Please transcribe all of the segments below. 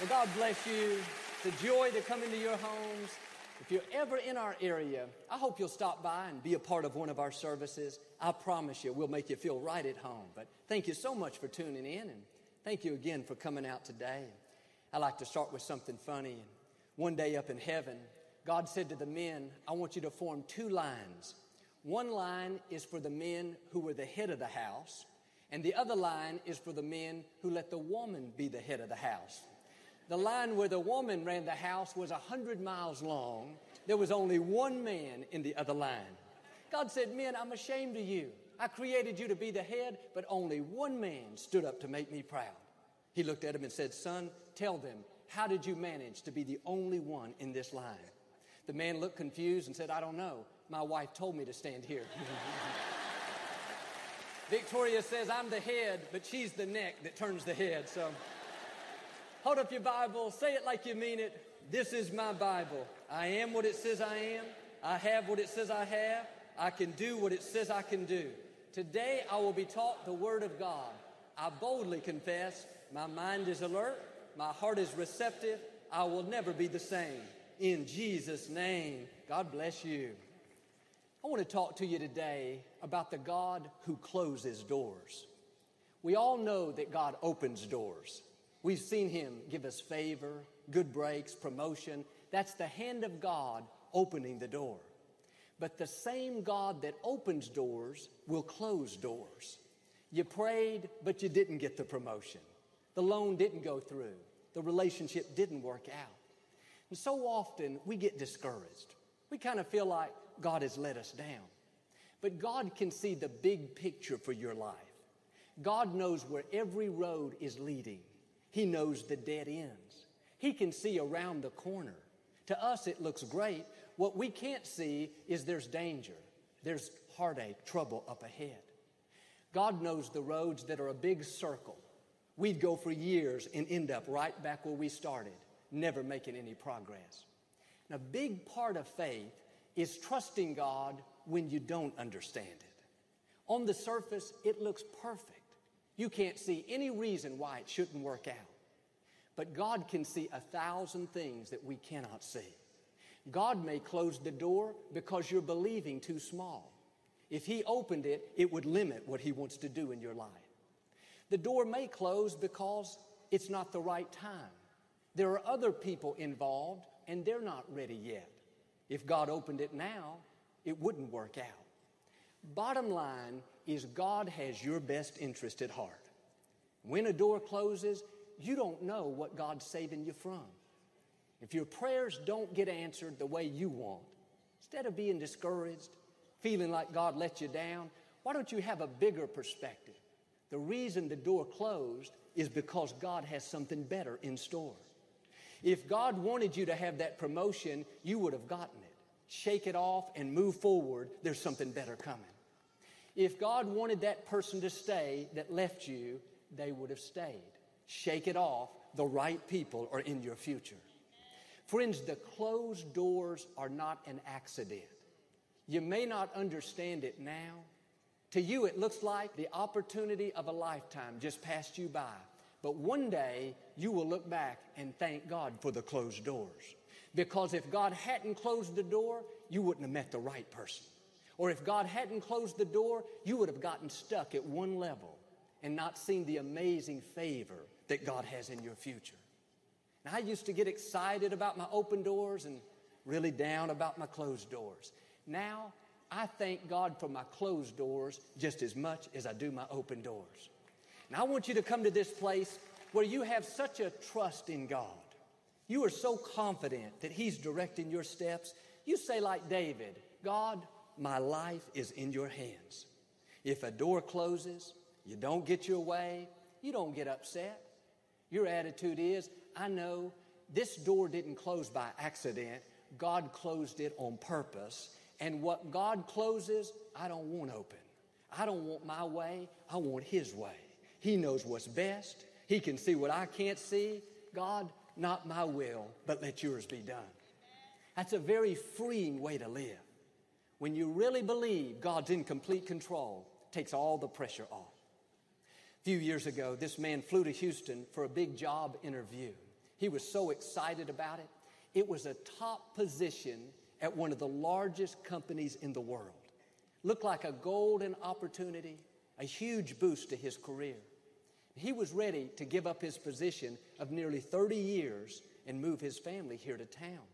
Well, God bless you. A joy to come into your homes. If you're ever in our area, I hope you'll stop by and be a part of one of our services. I promise you, we'll make you feel right at home. But thank you so much for tuning in, and thank you again for coming out today. I like to start with something funny. One day up in heaven, God said to the men, I want you to form two lines. One line is for the men who were the head of the house, and the other line is for the men who let the woman be the head of the house. The line where the woman ran the house was a hundred miles long. There was only one man in the other line. God said, Men, I'm ashamed of you. I created you to be the head, but only one man stood up to make me proud. He looked at him and said, Son, tell them, how did you manage to be the only one in this line? The man looked confused and said, I don't know. My wife told me to stand here. Victoria says, I'm the head, but she's the neck that turns the head. So. Hold up your Bible, say it like you mean it. This is my Bible. I am what it says I am. I have what it says I have. I can do what it says I can do. Today I will be taught the Word of God. I boldly confess my mind is alert, my heart is receptive. I will never be the same. In Jesus' name, God bless you. I want to talk to you today about the God who closes doors. We all know that God opens doors. We've seen him give us favor, good breaks, promotion. That's the hand of God opening the door. But the same God that opens doors will close doors. You prayed, but you didn't get the promotion. The loan didn't go through. The relationship didn't work out. And so often we get discouraged. We kind of feel like God has let us down. But God can see the big picture for your life. God knows where every road is leading. He knows the dead ends. He can see around the corner. To us, it looks great. What we can't see is there's danger. There's heartache, trouble up ahead. God knows the roads that are a big circle. We'd go for years and end up right back where we started, never making any progress. And a big part of faith is trusting God when you don't understand it. On the surface, it looks perfect. You can't see any reason why it shouldn't work out. But God can see a thousand things that we cannot see. God may close the door because you're believing too small. If He opened it, it would limit what He wants to do in your life. The door may close because it's not the right time. There are other people involved and they're not ready yet. If God opened it now, it wouldn't work out. Bottom line is God has your best interest at heart. When a door closes, you don't know what God's saving you from. If your prayers don't get answered the way you want, instead of being discouraged, feeling like God let you down, why don't you have a bigger perspective? The reason the door closed is because God has something better in store. If God wanted you to have that promotion, you would have gotten it shake it off and move forward. There's something better coming. If God wanted that person to stay that left you, they would have stayed. Shake it off. The right people are in your future. Friends, the closed doors are not an accident. You may not understand it now. To you, it looks like the opportunity of a lifetime just passed you by. But one day, you will look back and thank God for the closed doors. Because if God hadn't closed the door, you wouldn't have met the right person. Or if God hadn't closed the door, you would have gotten stuck at one level and not seen the amazing favor that God has in your future. Now, I used to get excited about my open doors and really down about my closed doors. Now, I thank God for my closed doors just as much as I do my open doors. Now, I want you to come to this place where you have such a trust in God you are so confident that He's directing your steps. You say, like David, God, my life is in your hands. If a door closes, you don't get your way, you don't get upset. Your attitude is, I know this door didn't close by accident. God closed it on purpose. And what God closes, I don't want open. I don't want my way. I want His way. He knows what's best. He can see what I can't see. God, not my will, but let yours be done. That's a very freeing way to live. When you really believe God's in complete control, takes all the pressure off. A few years ago, this man flew to Houston for a big job interview. He was so excited about it. It was a top position at one of the largest companies in the world. Looked like a golden opportunity, a huge boost to his career. He was ready to give up his position of nearly 30 years and move his family here to town.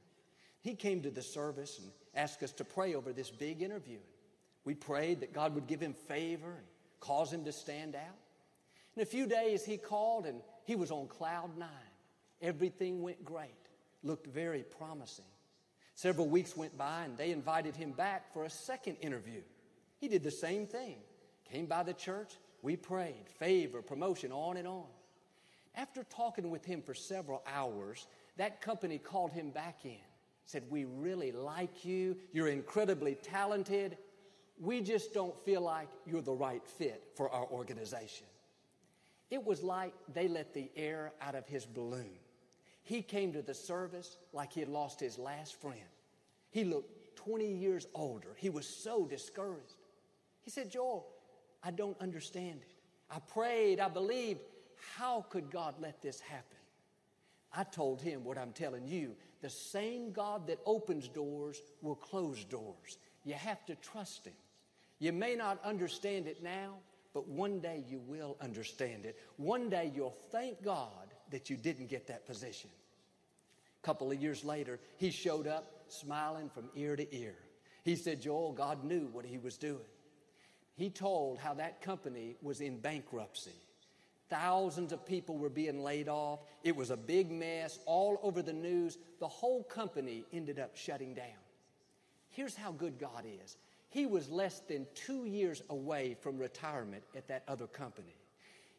He came to the service and asked us to pray over this big interview. We prayed that God would give him favor and cause him to stand out. In a few days, he called and he was on cloud nine. Everything went great, looked very promising. Several weeks went by and they invited him back for a second interview. He did the same thing. Came by the church, we prayed, favor, promotion, on and on. After talking with him for several hours, that company called him back in. Said, We really like you. You're incredibly talented. We just don't feel like you're the right fit for our organization. It was like they let the air out of his balloon. He came to the service like he had lost his last friend. He looked 20 years older. He was so discouraged. He said, Joel, I don't understand it. I prayed, I believed. How could God let this happen? I told him what I'm telling you. The same God that opens doors will close doors. You have to trust Him. You may not understand it now, but one day you will understand it. One day you'll thank God that you didn't get that position. A couple of years later, he showed up smiling from ear to ear. He said, Joel, God knew what he was doing. He told how that company was in bankruptcy. Thousands of people were being laid off. It was a big mess all over the news. The whole company ended up shutting down. Here's how good God is He was less than two years away from retirement at that other company.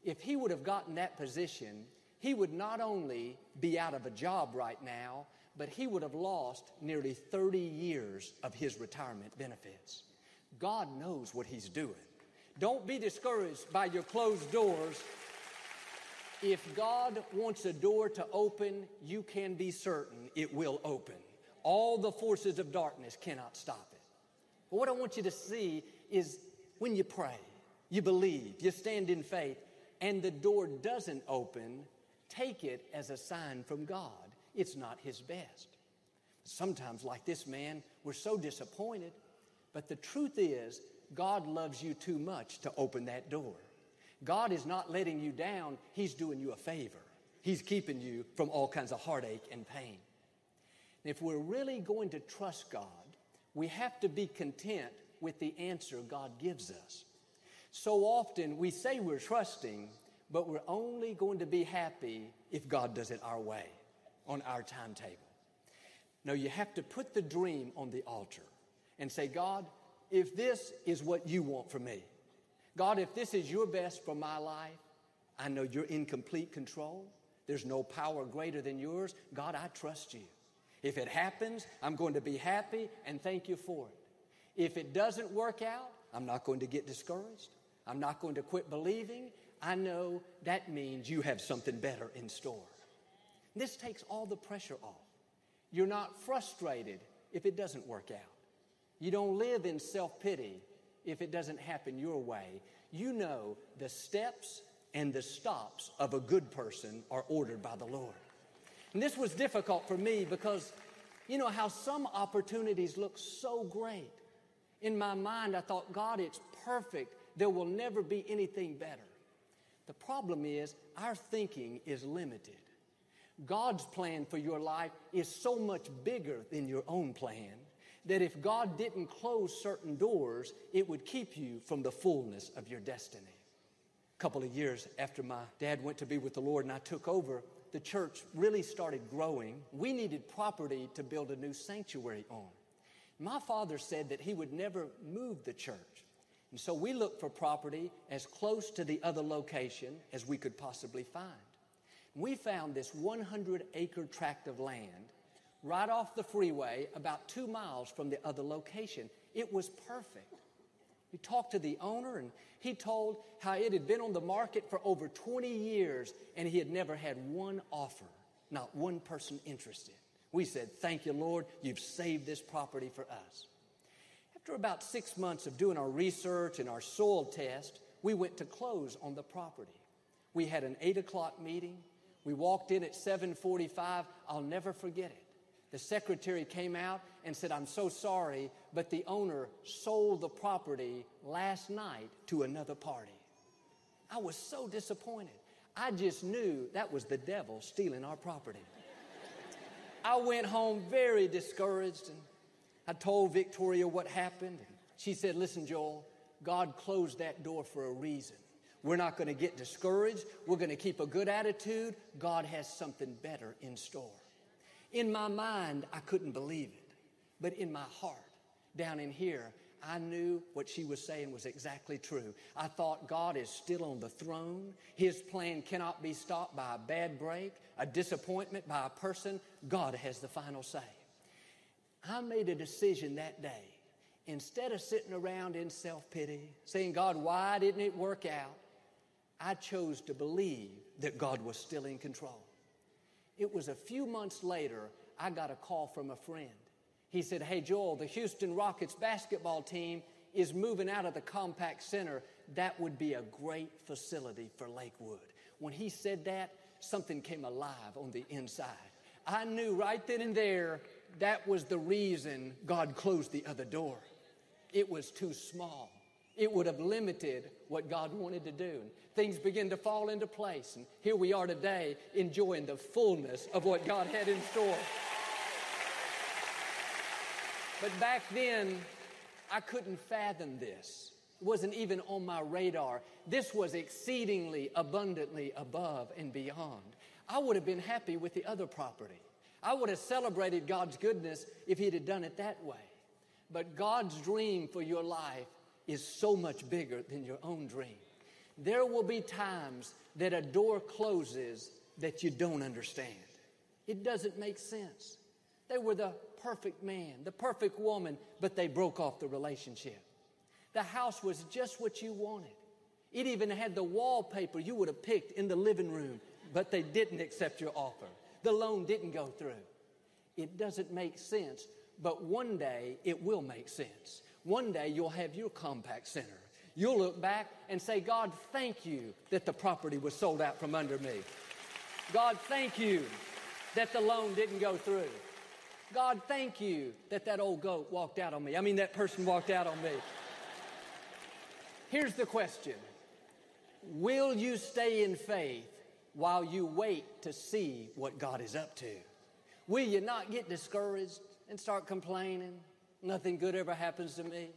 If he would have gotten that position, he would not only be out of a job right now, but he would have lost nearly 30 years of his retirement benefits. God knows what he's doing. Don't be discouraged by your closed doors if God wants a door to open, you can be certain it will open. All the forces of darkness cannot stop it. But what I want you to see is when you pray, you believe, you stand in faith, and the door doesn't open, take it as a sign from God. It's not His best. Sometimes, like this man, we're so disappointed, but the truth is, God loves you too much to open that door. God is not letting you down, He's doing you a favor. He's keeping you from all kinds of heartache and pain. And if we're really going to trust God, we have to be content with the answer God gives us. So often we say we're trusting, but we're only going to be happy if God does it our way, on our timetable. No, you have to put the dream on the altar and say, God, if this is what you want for me, God, if this is your best for my life, I know you're in complete control. There's no power greater than yours. God, I trust you. If it happens, I'm going to be happy and thank you for it. If it doesn't work out, I'm not going to get discouraged. I'm not going to quit believing. I know that means you have something better in store. This takes all the pressure off. You're not frustrated if it doesn't work out. You don't live in self pity if it doesn't happen your way. You know the steps and the stops of a good person are ordered by the Lord. And this was difficult for me because you know how some opportunities look so great. In my mind, I thought, God, it's perfect. There will never be anything better. The problem is, our thinking is limited. God's plan for your life is so much bigger than your own plan that if God didn't close certain doors, it would keep you from the fullness of your destiny. A couple of years after my dad went to be with the Lord and I took over, the church really started growing. We needed property to build a new sanctuary on. My father said that he would never move the church. And so we looked for property as close to the other location as we could possibly find. We found this 100 acre tract of land right off the freeway, about two miles from the other location. It was perfect. We talked to the owner, and he told how it had been on the market for over 20 years, and he had never had one offer, not one person interested. We said, Thank you, Lord, you've saved this property for us. After about six months of doing our research and our soil test, we went to close on the property. We had an 8 o'clock meeting. We walked in at 7:45. I'll never forget it. The secretary came out and said, "I'm so sorry, but the owner sold the property last night to another party." I was so disappointed. I just knew that was the devil stealing our property. I went home very discouraged and I told Victoria what happened. She said, Listen, Joel, God closed that door for a reason. We're not going to get discouraged. We're going to keep a good attitude. God has something better in store. In my mind, I couldn't believe it. But in my heart, down in here, I knew what she was saying was exactly true. I thought God is still on the throne. His plan cannot be stopped by a bad break, a disappointment by a person. God has the final say. I made a decision that day. Instead of sitting around in self pity, saying, God, why didn't it work out? I chose to believe that God was still in control. It was a few months later, I got a call from a friend. He said, Hey, Joel, the Houston Rockets basketball team is moving out of the Compaq Center. That would be a great facility for Lakewood. When he said that, something came alive on the inside. I knew right then and there that was the reason God closed the other door. It was too small. It would have limited what God wanted to do. And things began to fall into place. And here we are today enjoying the fullness of what God had in store. But back then, I couldn't fathom this. It wasn't even on my radar. This was exceedingly abundantly above and beyond. I would have been happy with the other property. I would have celebrated God's goodness if He'd have done it that way. But God's dream for your life is so much bigger than your own dream. There will be times that a door closes that you don't understand. It doesn't make sense. They were the perfect man, the perfect woman, but they broke off the relationship. The house was just what you wanted. It even had the wallpaper you would have picked in the living room, but they didn't accept your offer. The loan didn't go through. It doesn't make sense, but one day it will make sense. One day you'll have your Compaq Center. You'll look back and say, God, thank you that the property was sold out from under me. God, thank you that the loan didn't go through. God, thank you that that old goat walked out on me. I mean, that person walked out on me. Here's the question Will you stay in faith while you wait to see what God is up to? Will you not get discouraged and start complaining? Nothing good ever happens to me.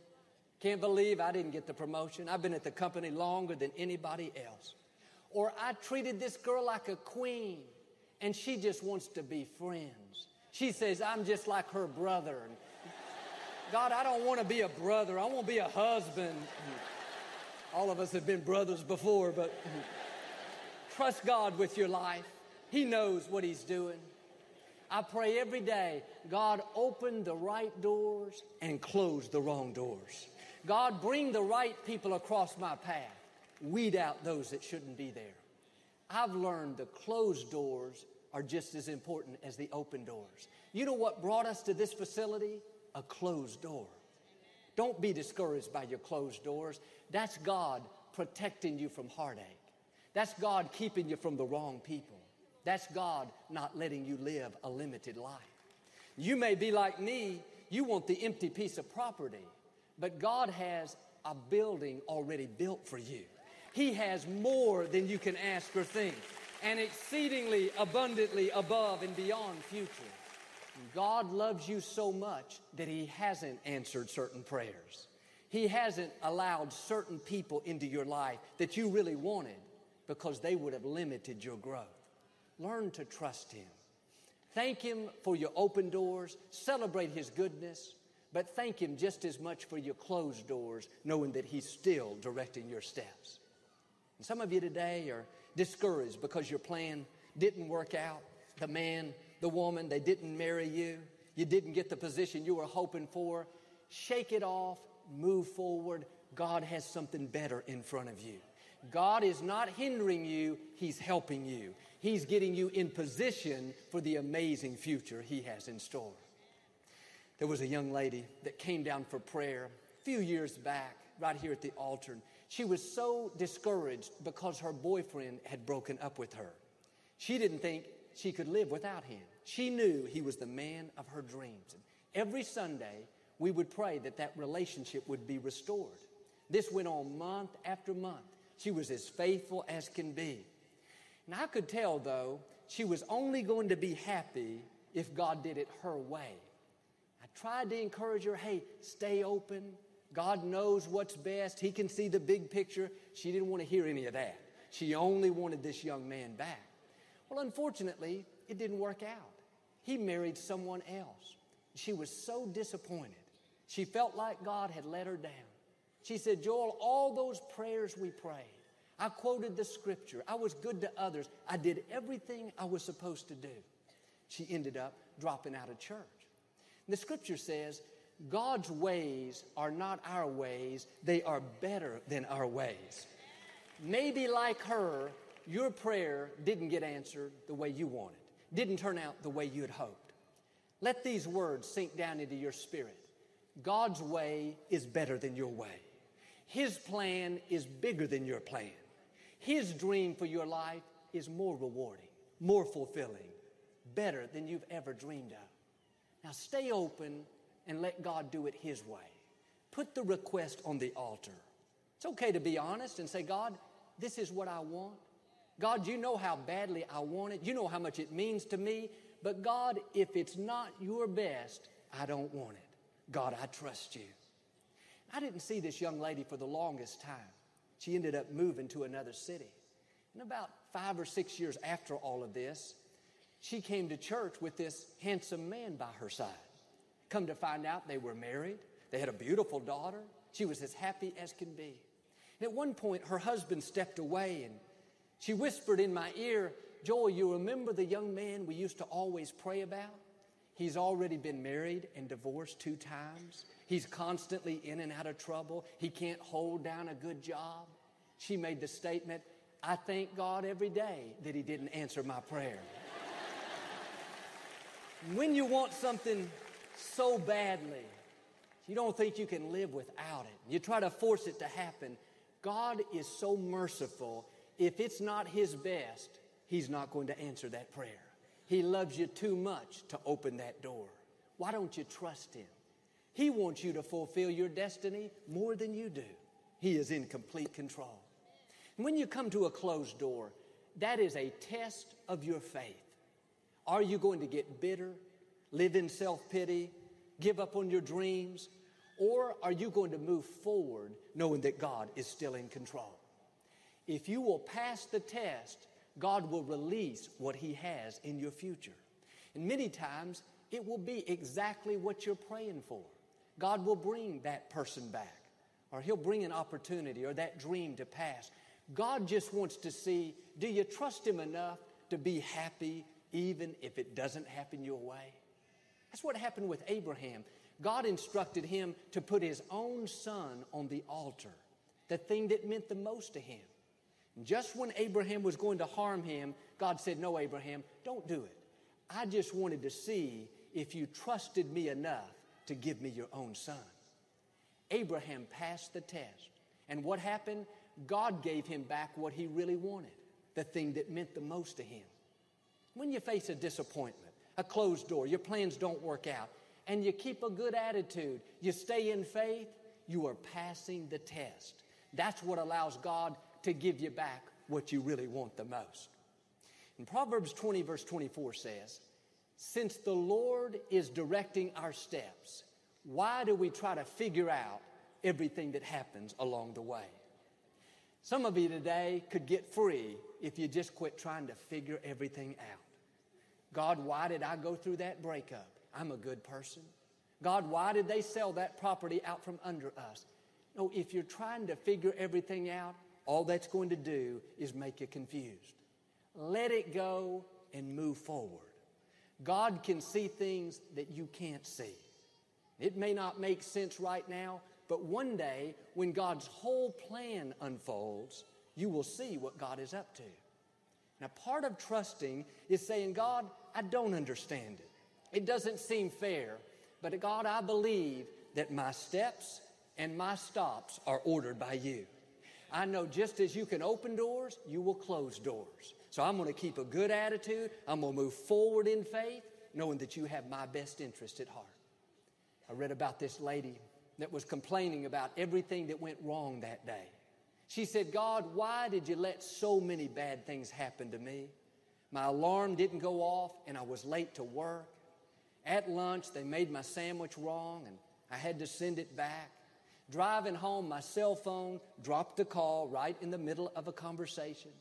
Can't believe I didn't get the promotion. I've been at the company longer than anybody else. Or I treated this girl like a queen and she just wants to be friends. She says, I'm just like her brother. God, I don't want to be a brother. I want to be a husband. All of us have been brothers before, but trust God with your life. He knows what He's doing. I pray every day, God, open the right doors and close the wrong doors. God, bring the right people across my path. Weed out those that shouldn't be there. I've learned the closed doors are just as important as the open doors. You know what brought us to this facility? A closed door. Don't be discouraged by your closed doors. That's God protecting you from heartache. That's God keeping you from the wrong people. That's God not letting you live a limited life. You may be like me, you want the empty piece of property, but God has a building already built for you. He has more than you can ask or think and exceedingly abundantly above and beyond future. God loves you so much that He hasn't answered certain prayers. He hasn't allowed certain people into your life that you really wanted because they would have limited your growth. Learn to trust Him. Thank Him for your open doors, celebrate His goodness, but thank Him just as much for your closed doors, knowing that He's still directing your steps. And some of you today are discouraged because your plan didn't work out. The man, the woman, they didn't marry you. You didn't get the position you were hoping for. Shake it off, move forward. God has something better in front of you. God is not hindering you, He's helping you. He's getting you in position for the amazing future He has in store. There was a young lady that came down for prayer a few years back, right here at the altar. She was so discouraged because her boyfriend had broken up with her. She didn't think she could live without him. She knew he was the man of her dreams. And every Sunday, we would pray that that relationship would be restored. This went on month after month. She was as faithful as can be. And I could tell, though, she was only going to be happy if God did it her way. I tried to encourage her hey, stay open. God knows what's best. He can see the big picture. She didn't want to hear any of that. She only wanted this young man back. Well, unfortunately, it didn't work out. He married someone else. She was so disappointed. She felt like God had let her down. She said, Joel, all those prayers we prayed, I quoted the scripture. I was good to others. I did everything I was supposed to do. She ended up dropping out of church. And the scripture says, God's ways are not our ways, they are better than our ways. Maybe like her, your prayer didn't get answered the way you wanted, didn't turn out the way you had hoped. Let these words sink down into your spirit. God's way is better than your way. His plan is bigger than your plan. His dream for your life is more rewarding, more fulfilling, better than you've ever dreamed of. Now stay open and let God do it His way. Put the request on the altar. It's okay to be honest and say, God, this is what I want. God, you know how badly I want it. You know how much it means to me. But God, if it's not your best, I don't want it. God, I trust you. I didn't see this young lady for the longest time. She ended up moving to another city. And about five or six years after all of this, she came to church with this handsome man by her side. Come to find out they were married. They had a beautiful daughter. She was as happy as can be. And at one point, her husband stepped away and she whispered in my ear, Joel, you remember the young man we used to always pray about? He's already been married and divorced two times. He's constantly in and out of trouble. He can't hold down a good job. She made the statement, I thank God every day that He didn't answer my prayer. when you want something so badly, you don't think you can live without it. You try to force it to happen. God is so merciful if it's not His best, He's not going to answer that prayer. He loves you too much to open that door. Why don't you trust Him? He wants you to fulfill your destiny more than you do. He is in complete control. And when you come to a closed door, that is a test of your faith. Are you going to get bitter, live in self pity, give up on your dreams, or are you going to move forward knowing that God is still in control? If you will pass the test, God will release what He has in your future. And many times, it will be exactly what you're praying for. God will bring that person back, or He'll bring an opportunity or that dream to pass. God just wants to see do you trust Him enough to be happy even if it doesn't happen your way? That's what happened with Abraham. God instructed him to put his own son on the altar, the thing that meant the most to him. Just when Abraham was going to harm him, God said, No, Abraham, don't do it. I just wanted to see if you trusted me enough to give me your own son. Abraham passed the test. And what happened? God gave him back what he really wanted, the thing that meant the most to him. When you face a disappointment, a closed door, your plans don't work out, and you keep a good attitude, you stay in faith, you are passing the test. That's what allows God to give you back what you really want the most. And Proverbs 20, verse 24 says, Since the Lord is directing our steps, why do we try to figure out everything that happens along the way? Some of you today could get free if you just quit trying to figure everything out. God, why did I go through that breakup? I'm a good person. God, why did they sell that property out from under us? No, if you're trying to figure everything out, all that's going to do is make you confused. Let it go and move forward. God can see things that you can't see. It may not make sense right now, but one day when God's whole plan unfolds, you will see what God is up to. Now, part of trusting is saying, God, I don't understand it. It doesn't seem fair, but God, I believe that my steps and my stops are ordered by you. I know just as you can open doors, you will close doors. So I'm going to keep a good attitude. I'm going to move forward in faith, knowing that you have my best interest at heart. I read about this lady that was complaining about everything that went wrong that day. She said, God, why did you let so many bad things happen to me? My alarm didn't go off and I was late to work. At lunch, they made my sandwich wrong and I had to send it back. Driving home, my cell phone dropped a call right in the middle of a conversation.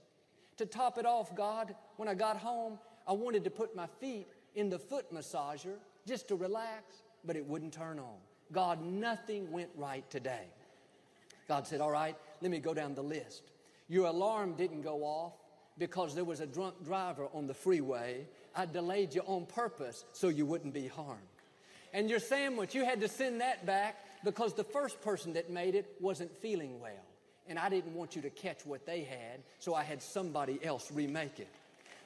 To top it off, God, when I got home, I wanted to put my feet in the foot massager just to relax, but it wouldn't turn on. God, nothing went right today. God said, All right, let me go down the list. Your alarm didn't go off because there was a drunk driver on the freeway. I delayed you on purpose so you wouldn't be harmed. And your sandwich, you had to send that back because the first person that made it wasn't feeling well. And I didn't want you to catch what they had, so I had somebody else remake it.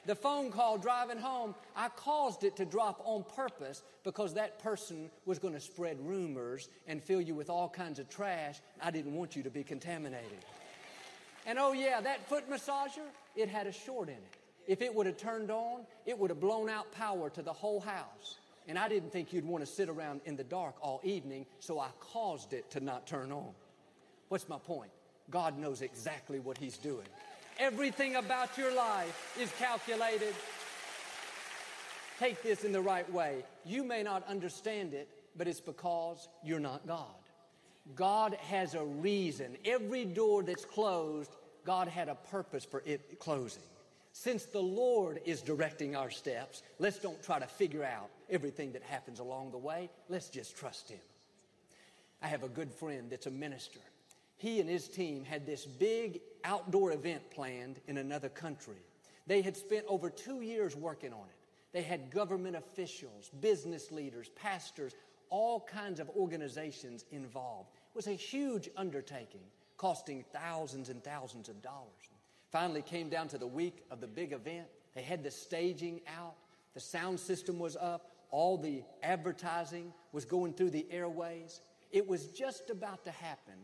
The phone call driving home, I caused it to drop on purpose because that person was going to spread rumors and fill you with all kinds of trash. I didn't want you to be contaminated. And oh, yeah, that foot massager, it had a short in it. If it would have turned on, it would have blown out power to the whole house. And I didn't think you'd want to sit around in the dark all evening, so I caused it to not turn on. What's my point? God knows exactly what He's doing. Everything about your life is calculated. Take this in the right way. You may not understand it, but it's because you're not God. God has a reason. Every door that's closed, God had a purpose for it closing. Since the Lord is directing our steps, let's don't try to figure out everything that happens along the way. Let's just trust Him. I have a good friend that's a minister. He and his team had this big outdoor event planned in another country. They had spent over two years working on it. They had government officials, business leaders, pastors, all kinds of organizations involved. It was a huge undertaking, costing thousands and thousands of dollars. Finally came down to the week of the big event. They had the staging out, the sound system was up, all the advertising was going through the airways. It was just about to happen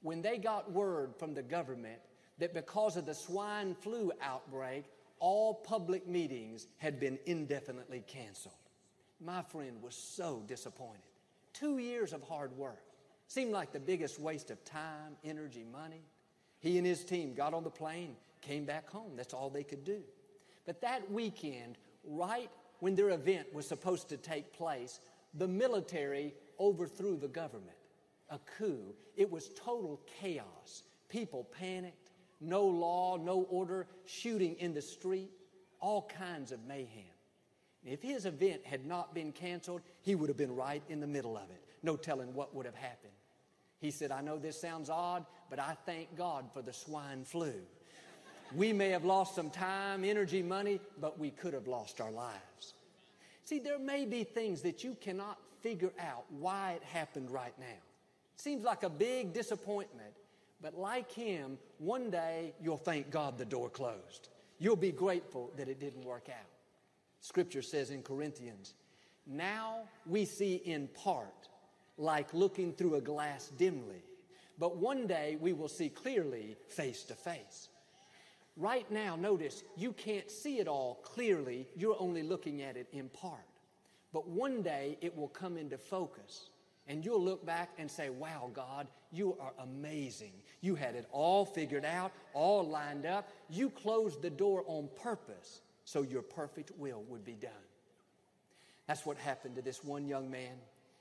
when they got word from the government that because of the swine flu outbreak, all public meetings had been indefinitely canceled. My friend was so disappointed. Two years of hard work seemed like the biggest waste of time, energy, money. He and his team got on the plane, came back home. That's all they could do. But that weekend, right when their event was supposed to take place, the military overthrew the government. A coup. It was total chaos. People panicked, no law, no order, shooting in the street, all kinds of mayhem. If his event had not been canceled, he would have been right in the middle of it. No telling what would have happened. He said, I know this sounds odd, but I thank God for the swine flu. We may have lost some time, energy, money, but we could have lost our lives. See, there may be things that you cannot figure out why it happened right now. It seems like a big disappointment, but like him, one day you'll thank God the door closed. You'll be grateful that it didn't work out. Scripture says in Corinthians, now we see in part, like looking through a glass dimly, but one day we will see clearly face to face. Right now, notice you can't see it all clearly, you're only looking at it in part. But one day it will come into focus and you'll look back and say, Wow, God, you are amazing. You had it all figured out, all lined up. You closed the door on purpose so your perfect will would be done. That's what happened to this one young man.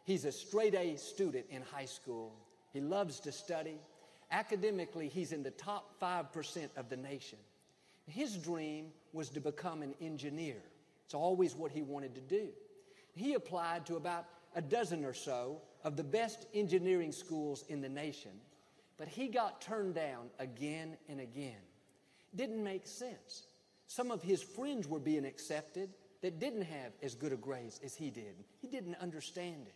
He's a straight A student in high school. He loves to study. Academically, he's in the top 5% of the nation. His dream was to become an engineer. It's always what he wanted to do. He applied to about a dozen or so of the best engineering schools in the nation, but he got turned down again and again. Didn't make sense. Some of his friends were being accepted that didn't have as good a grades as he did. He didn't understand it.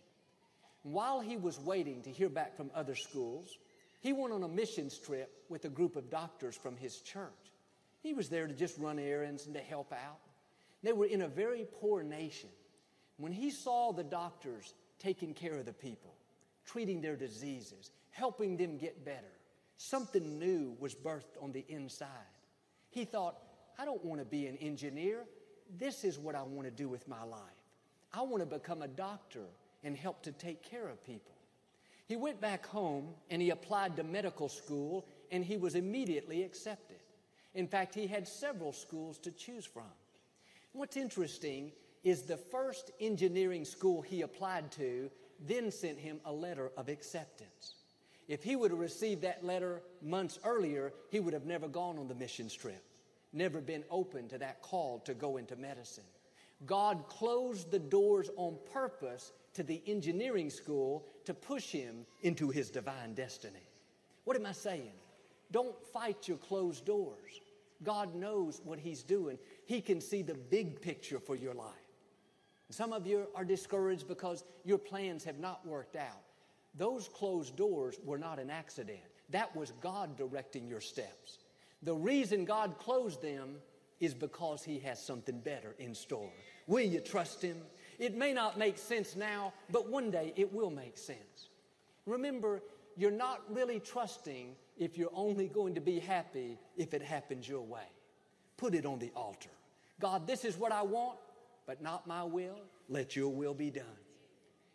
While he was waiting to hear back from other schools, he went on a missions trip with a group of doctors from his church. He was there to just run errands and to help out. They were in a very poor nation. When he saw the doctors taking care of the people, treating their diseases, helping them get better, something new was birthed on the inside. He thought, I don't want to be an engineer. This is what I want to do with my life. I want to become a doctor and help to take care of people. He went back home and he applied to medical school and he was immediately accepted. In fact, he had several schools to choose from. What's interesting is the first engineering school he applied to then sent him a letter of acceptance. If he would have received that letter months earlier, he would have never gone on the missions trip, never been open to that call to go into medicine. God closed the doors on purpose to the engineering school to push him into his divine destiny. What am I saying? Don't fight your closed doors. God knows what He's doing. He can see the big picture for your life. Some of you are discouraged because your plans have not worked out. Those closed doors were not an accident. That was God directing your steps. The reason God closed them is because He has something better in store. Will you trust Him? It may not make sense now, but one day it will make sense. Remember, you're not really trusting if you're only going to be happy if it happens your way. Put it on the altar. God, this is what I want, but not my will. Let your will be done.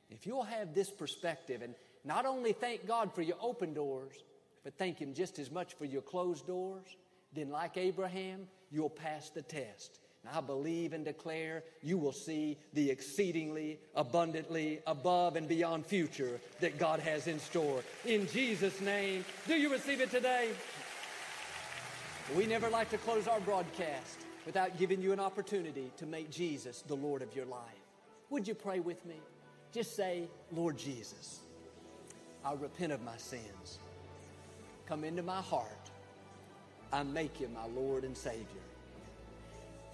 If you'll have this perspective and not only thank God for your open doors, but thank Him just as much for your closed doors, then, like Abraham, you'll pass the test. I believe and declare you will see the exceedingly abundantly above and beyond future that God has in store. In Jesus' name, do you receive it today? We never like to close our broadcast without giving you an opportunity to make Jesus the Lord of your life. Would you pray with me? Just say, Lord Jesus, I repent of my sins. Come into my heart. I make you my Lord and Savior.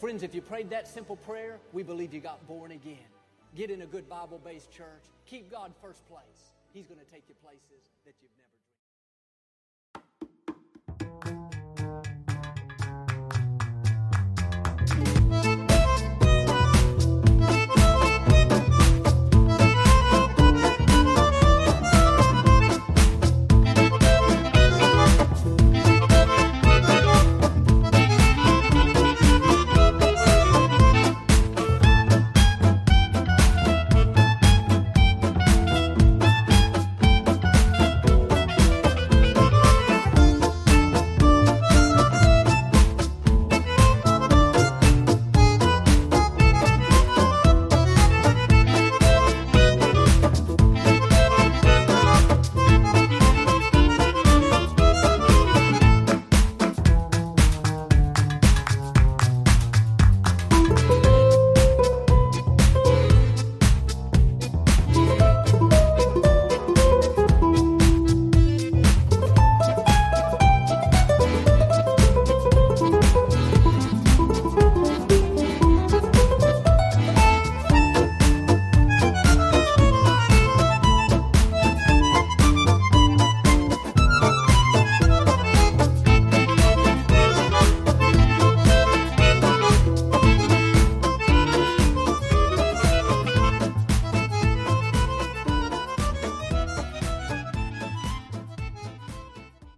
Friends, if you prayed that simple prayer, we believe you got born again. Get in a good Bible based church. Keep God first place. He's going to take you places that you've never.